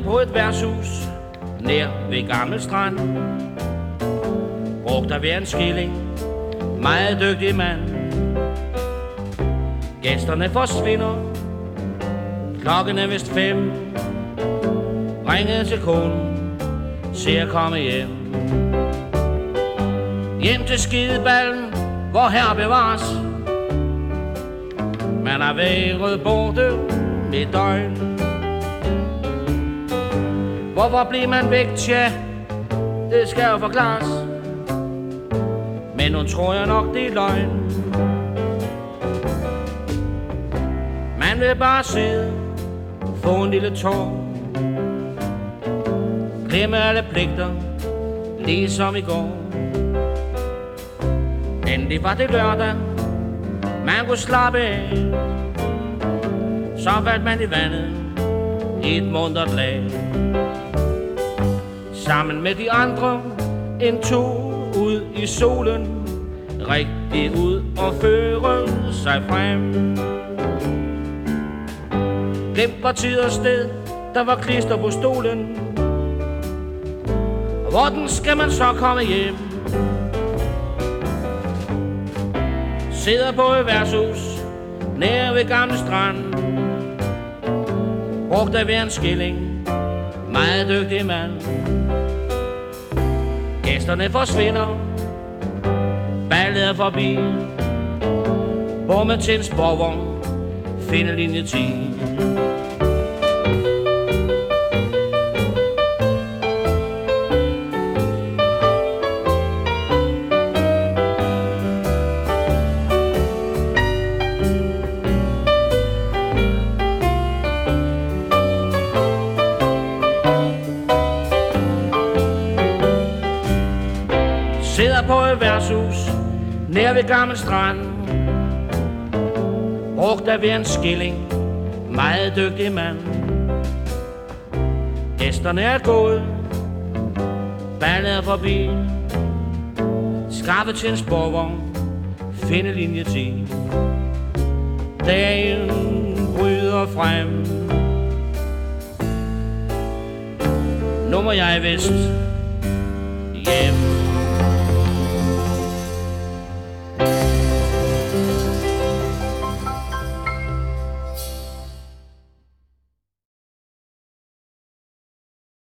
på et værtshus nær ved Gammel Strand. Brugt af en skilling, meget dygtig mand. Gæsterne forsvinder, klokken er vist fem. Ringede til konen, ser komme hjem. Hjem til skideballen, hvor her bevares. Man har været borte med døgn. Hvorfor bliver man væk? Tja, det skal jo forklares. Men nu tror jeg nok, det er løgn. Man vil bare sidde, få en lille tår. Glemme alle pligter, ligesom i går. Endelig var det lørdag, man kunne slappe af. Så faldt man i vandet i et mundret lag. Sammen med de andre en tur ud i solen. Rigtig ud og føre sig frem. Glem var tid og sted, der var klister på stolen. Hvordan skal man så komme hjem? Sidder på et værtshus nær ved gamle strand. Brugt af hver en skilling, meget dygtig mand. Gæsterne forsvinder, ballet er forbi. Bommet til en sporvogn, finder linje 10. Sidder på et værtshus nær ved Gammel Strand. Brugt af ved en skilling, meget dygtig mand. Gæsterne er gået, ballet er forbi. Skaffet til en sporvogn, finde linje 10. Dagen bryder frem. Nu må jeg vist.